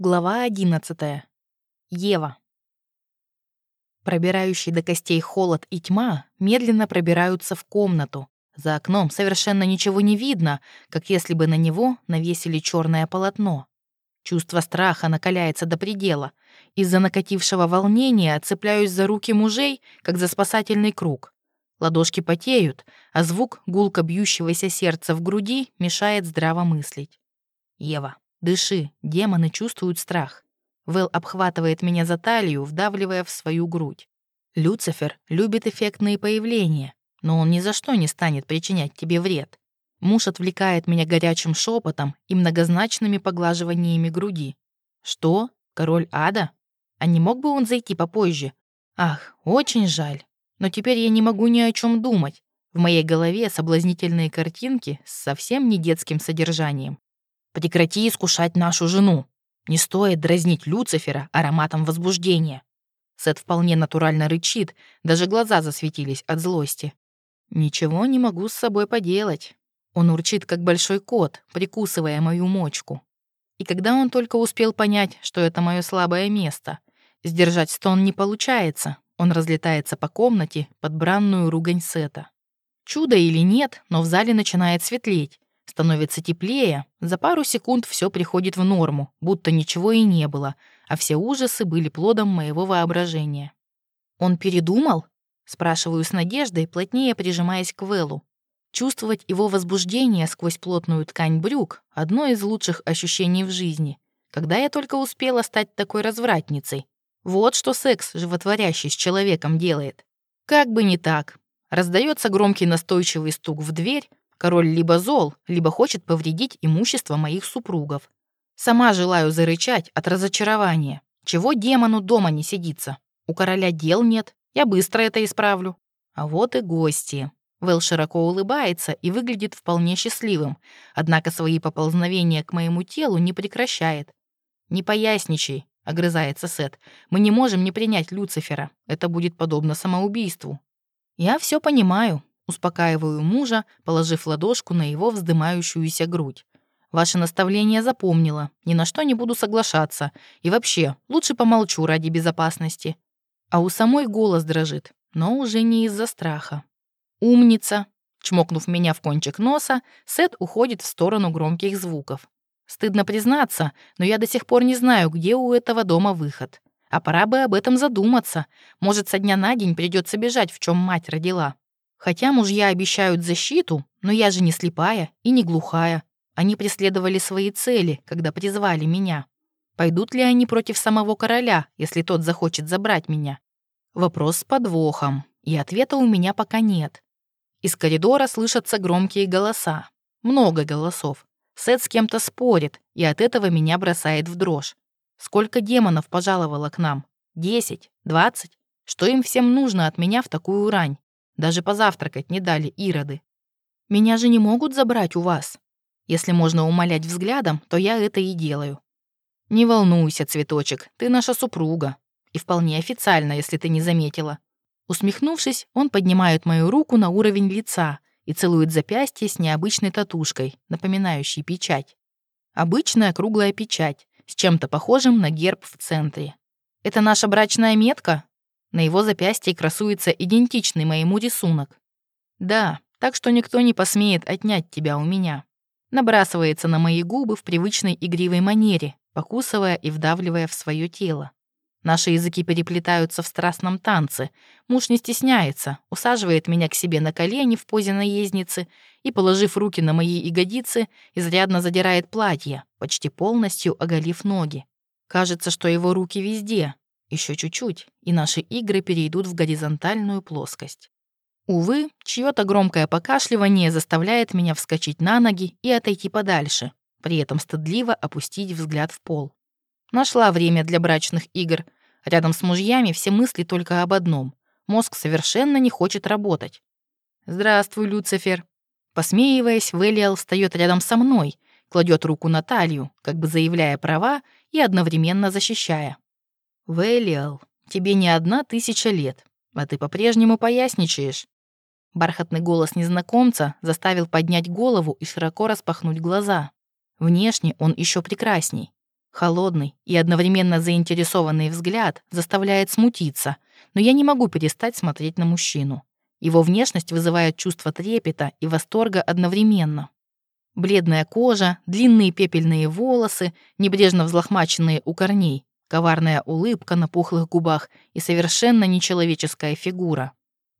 Глава 11. Ева. Пробирающий до костей холод и тьма медленно пробираются в комнату. За окном совершенно ничего не видно, как если бы на него навесили черное полотно. Чувство страха накаляется до предела. Из-за накатившего волнения цепляюсь за руки мужей, как за спасательный круг. Ладошки потеют, а звук гулко бьющегося сердца в груди мешает здраво мыслить. Ева. Дыши, демоны чувствуют страх. Вэл обхватывает меня за талию, вдавливая в свою грудь. Люцифер любит эффектные появления, но он ни за что не станет причинять тебе вред. Муж отвлекает меня горячим шепотом и многозначными поглаживаниями груди. Что? Король ада? А не мог бы он зайти попозже? Ах, очень жаль. Но теперь я не могу ни о чем думать. В моей голове соблазнительные картинки с совсем не детским содержанием. Прекрати искушать нашу жену. Не стоит дразнить Люцифера ароматом возбуждения. Сет вполне натурально рычит, даже глаза засветились от злости. Ничего не могу с собой поделать. Он урчит, как большой кот, прикусывая мою мочку. И когда он только успел понять, что это мое слабое место, сдержать стон не получается, он разлетается по комнате под бранную ругань Сета. Чудо или нет, но в зале начинает светлеть, Становится теплее, за пару секунд все приходит в норму, будто ничего и не было, а все ужасы были плодом моего воображения. «Он передумал?» — спрашиваю с надеждой, плотнее прижимаясь к Вэллу. Чувствовать его возбуждение сквозь плотную ткань брюк — одно из лучших ощущений в жизни. Когда я только успела стать такой развратницей. Вот что секс, животворящий с человеком, делает. Как бы не так. Раздается громкий настойчивый стук в дверь, Король либо зол, либо хочет повредить имущество моих супругов. Сама желаю зарычать от разочарования. Чего демону дома не сидится? У короля дел нет, я быстро это исправлю. А вот и гости. Вэл широко улыбается и выглядит вполне счастливым, однако свои поползновения к моему телу не прекращает. «Не поясничай», — огрызается Сет. «Мы не можем не принять Люцифера. Это будет подобно самоубийству». «Я все понимаю», Успокаиваю мужа, положив ладошку на его вздымающуюся грудь. Ваше наставление запомнила, ни на что не буду соглашаться. И вообще, лучше помолчу ради безопасности. А у самой голос дрожит, но уже не из-за страха. «Умница!» Чмокнув меня в кончик носа, Сет уходит в сторону громких звуков. Стыдно признаться, но я до сих пор не знаю, где у этого дома выход. А пора бы об этом задуматься. Может, со дня на день придется бежать, в чем мать родила. Хотя мужья обещают защиту, но я же не слепая и не глухая. Они преследовали свои цели, когда призвали меня. Пойдут ли они против самого короля, если тот захочет забрать меня? Вопрос с подвохом, и ответа у меня пока нет. Из коридора слышатся громкие голоса. Много голосов. Сет с кем-то спорит, и от этого меня бросает в дрожь. Сколько демонов пожаловало к нам? Десять? Двадцать? Что им всем нужно от меня в такую рань? Даже позавтракать не дали ироды. Меня же не могут забрать у вас. Если можно умолять взглядом, то я это и делаю. Не волнуйся, цветочек, ты наша супруга. И вполне официально, если ты не заметила. Усмехнувшись, он поднимает мою руку на уровень лица и целует запястье с необычной татушкой, напоминающей печать. Обычная круглая печать с чем-то похожим на герб в центре. Это наша брачная метка? На его запястье красуется идентичный моему рисунок. Да, так что никто не посмеет отнять тебя у меня. Набрасывается на мои губы в привычной игривой манере, покусывая и вдавливая в свое тело. Наши языки переплетаются в страстном танце. Муж не стесняется, усаживает меня к себе на колени в позе наездницы и, положив руки на мои ягодицы, изрядно задирает платье, почти полностью оголив ноги. Кажется, что его руки везде, еще чуть-чуть, и наши игры перейдут в горизонтальную плоскость. Увы, чьё-то громкое покашливание заставляет меня вскочить на ноги и отойти подальше, при этом стыдливо опустить взгляд в пол. Нашла время для брачных игр. Рядом с мужьями все мысли только об одном. Мозг совершенно не хочет работать. «Здравствуй, Люцифер». Посмеиваясь, Велиал встает рядом со мной, кладет руку на талию, как бы заявляя права и одновременно защищая. «Вэлиал, тебе не одна тысяча лет, а ты по-прежнему поясничаешь». Бархатный голос незнакомца заставил поднять голову и широко распахнуть глаза. Внешне он еще прекрасней. Холодный и одновременно заинтересованный взгляд заставляет смутиться, но я не могу перестать смотреть на мужчину. Его внешность вызывает чувство трепета и восторга одновременно. Бледная кожа, длинные пепельные волосы, небрежно взлохмаченные у корней, коварная улыбка на пухлых губах и совершенно нечеловеческая фигура.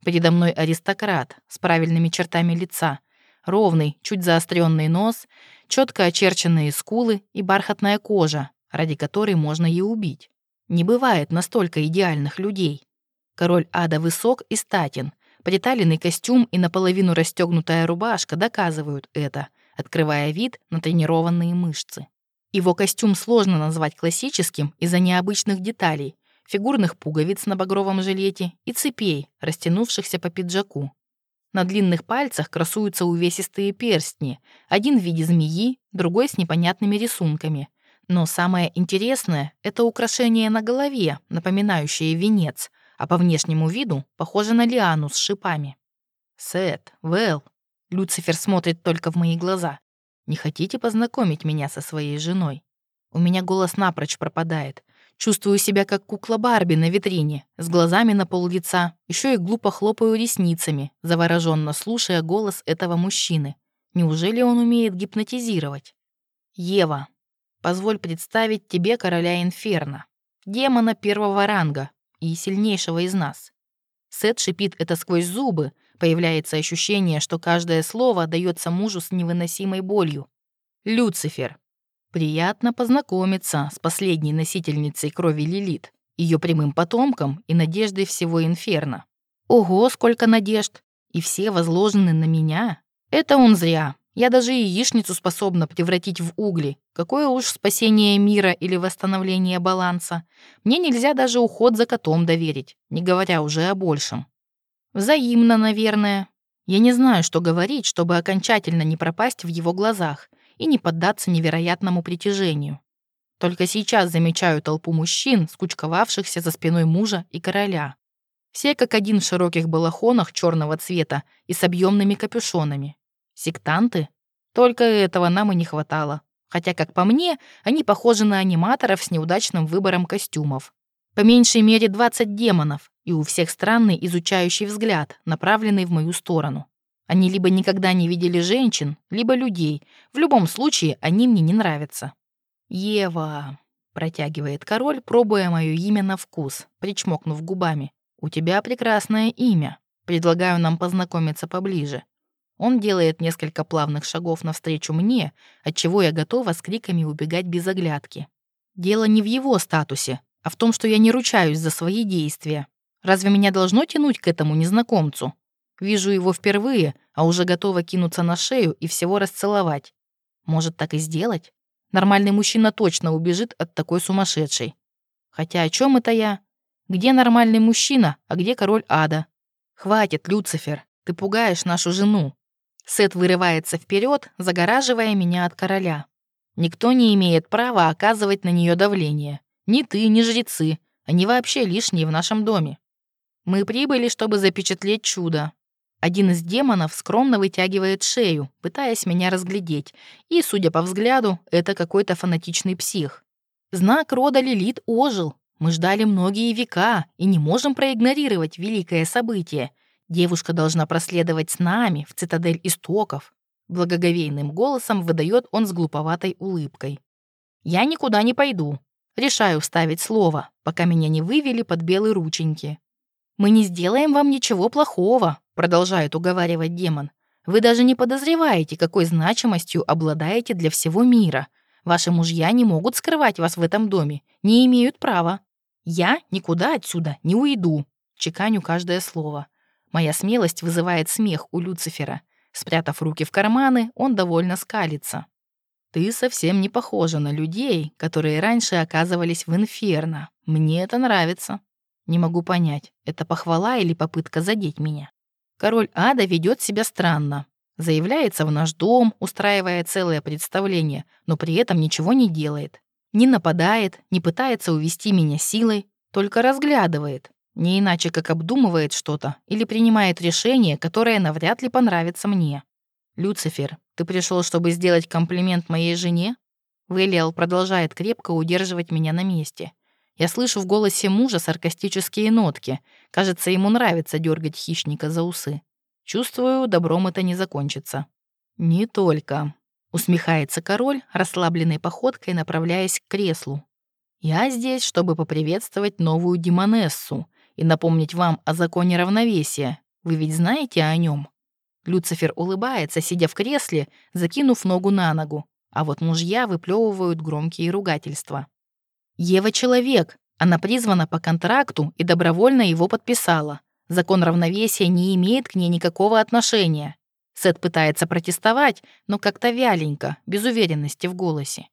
Передо мной аристократ с правильными чертами лица, ровный, чуть заостренный нос, четко очерченные скулы и бархатная кожа, ради которой можно и убить. Не бывает настолько идеальных людей. Король ада высок и статен. Приталенный костюм и наполовину расстегнутая рубашка доказывают это, открывая вид на тренированные мышцы. Его костюм сложно назвать классическим из-за необычных деталей, фигурных пуговиц на багровом жилете и цепей, растянувшихся по пиджаку. На длинных пальцах красуются увесистые перстни, один в виде змеи, другой с непонятными рисунками. Но самое интересное — это украшение на голове, напоминающее венец, а по внешнему виду похоже на лиану с шипами. «Сет, Вэл», — Люцифер смотрит только в мои глаза. «Не хотите познакомить меня со своей женой?» У меня голос напрочь пропадает. Чувствую себя как кукла Барби на витрине, с глазами на пол лица, еще и глупо хлопаю ресницами, завороженно слушая голос этого мужчины. Неужели он умеет гипнотизировать? Ева, позволь представить тебе короля Инферно, демона первого ранга и сильнейшего из нас. Сет шипит это сквозь зубы, появляется ощущение, что каждое слово дается мужу с невыносимой болью. Люцифер, Приятно познакомиться с последней носительницей крови Лилит, ее прямым потомком и надеждой всего Инферно. Ого, сколько надежд! И все возложены на меня. Это он зря. Я даже яичницу способна превратить в угли. Какое уж спасение мира или восстановление баланса. Мне нельзя даже уход за котом доверить, не говоря уже о большем. Взаимно, наверное. Я не знаю, что говорить, чтобы окончательно не пропасть в его глазах и не поддаться невероятному притяжению. Только сейчас замечаю толпу мужчин, скучковавшихся за спиной мужа и короля. Все как один в широких балахонах черного цвета и с объемными капюшонами. Сектанты? Только этого нам и не хватало. Хотя, как по мне, они похожи на аниматоров с неудачным выбором костюмов. По меньшей мере 20 демонов, и у всех странный изучающий взгляд, направленный в мою сторону. Они либо никогда не видели женщин, либо людей. В любом случае, они мне не нравятся. «Ева», — протягивает король, пробуя мое имя на вкус, причмокнув губами. «У тебя прекрасное имя. Предлагаю нам познакомиться поближе». Он делает несколько плавных шагов навстречу мне, отчего я готова с криками убегать без оглядки. Дело не в его статусе, а в том, что я не ручаюсь за свои действия. Разве меня должно тянуть к этому незнакомцу? Вижу его впервые, а уже готова кинуться на шею и всего расцеловать. Может, так и сделать? Нормальный мужчина точно убежит от такой сумасшедшей. Хотя о чем это я? Где нормальный мужчина, а где король ада? Хватит, Люцифер, ты пугаешь нашу жену. Сет вырывается вперед, загораживая меня от короля. Никто не имеет права оказывать на нее давление. Ни ты, ни жрецы. Они вообще лишние в нашем доме. Мы прибыли, чтобы запечатлеть чудо, один из демонов скромно вытягивает шею, пытаясь меня разглядеть, и, судя по взгляду, это какой-то фанатичный псих. Знак рода Лилит ожил. Мы ждали многие века и не можем проигнорировать великое событие. Девушка должна проследовать с нами в цитадель истоков. Благоговейным голосом выдает он с глуповатой улыбкой. Я никуда не пойду. Решаю вставить слово, пока меня не вывели под белые рученьки. Мы не сделаем вам ничего плохого, продолжает уговаривать демон. Вы даже не подозреваете, какой значимостью обладаете для всего мира. Ваши мужья не могут скрывать вас в этом доме, не имеют права. Я никуда отсюда не уйду, чеканю каждое слово. Моя смелость вызывает смех у Люцифера. Спрятав руки в карманы, он довольно скалится. Ты совсем не похожа на людей, которые раньше оказывались в инферно. Мне это нравится. Не могу понять, это похвала или попытка задеть меня. Король ада ведет себя странно. Заявляется в наш дом, устраивая целое представление, но при этом ничего не делает. Не нападает, не пытается увести меня силой, только разглядывает. Не иначе, как обдумывает что-то или принимает решение, которое навряд ли понравится мне. «Люцифер, ты пришел, чтобы сделать комплимент моей жене?» Вэлиал продолжает крепко удерживать меня на месте. Я слышу в голосе мужа саркастические нотки. Кажется, ему нравится дергать хищника за усы. Чувствую, добром это не закончится. Не только. Усмехается король, расслабленной походкой направляясь к креслу. Я здесь, чтобы поприветствовать новую демонессу и напомнить вам о законе равновесия. Вы ведь знаете о нем? Люцифер улыбается, сидя в кресле, закинув ногу на ногу, а вот мужья выплевывают громкие ругательства. Ева — человек, она призвана по контракту и добровольно его подписала. Закон равновесия не имеет к ней никакого отношения. Сет пытается протестовать, но как-то вяленько, без уверенности в голосе.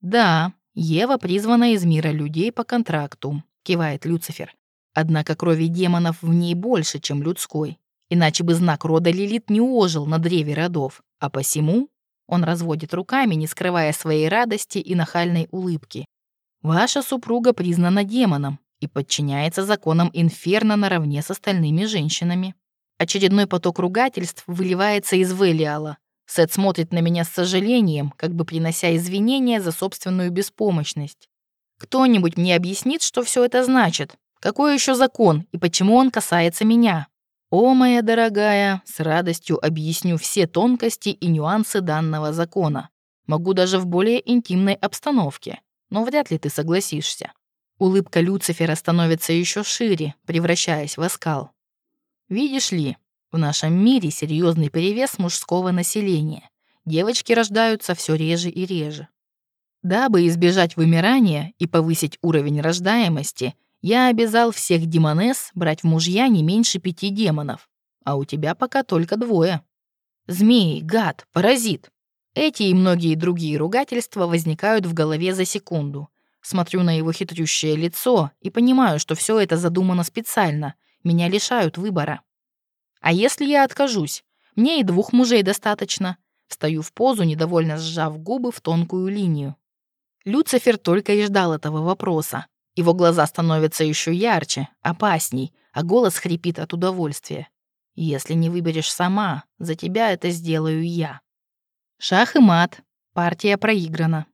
«Да, Ева призвана из мира людей по контракту», — кивает Люцифер. «Однако крови демонов в ней больше, чем людской. Иначе бы знак рода Лилит не ожил на древе родов. А посему он разводит руками, не скрывая своей радости и нахальной улыбки. Ваша супруга признана демоном и подчиняется законам Инферно наравне с остальными женщинами. Очередной поток ругательств выливается из Велиала. Сет смотрит на меня с сожалением, как бы принося извинения за собственную беспомощность. Кто-нибудь мне объяснит, что все это значит? Какой еще закон и почему он касается меня? О, моя дорогая, с радостью объясню все тонкости и нюансы данного закона. Могу даже в более интимной обстановке, но вряд ли ты согласишься. Улыбка Люцифера становится еще шире, превращаясь в оскал. Видишь ли, в нашем мире серьезный перевес мужского населения. Девочки рождаются все реже и реже. Дабы избежать вымирания и повысить уровень рождаемости, я обязал всех демонесс брать в мужья не меньше пяти демонов, а у тебя пока только двое. Змей, гад, паразит. Эти и многие другие ругательства возникают в голове за секунду. Смотрю на его хитрющее лицо и понимаю, что все это задумано специально. Меня лишают выбора. А если я откажусь? Мне и двух мужей достаточно. Встаю в позу, недовольно сжав губы в тонкую линию. Люцифер только и ждал этого вопроса. Его глаза становятся еще ярче, опасней, а голос хрипит от удовольствия. «Если не выберешь сама, за тебя это сделаю я». Шах и мат. Партия проиграна.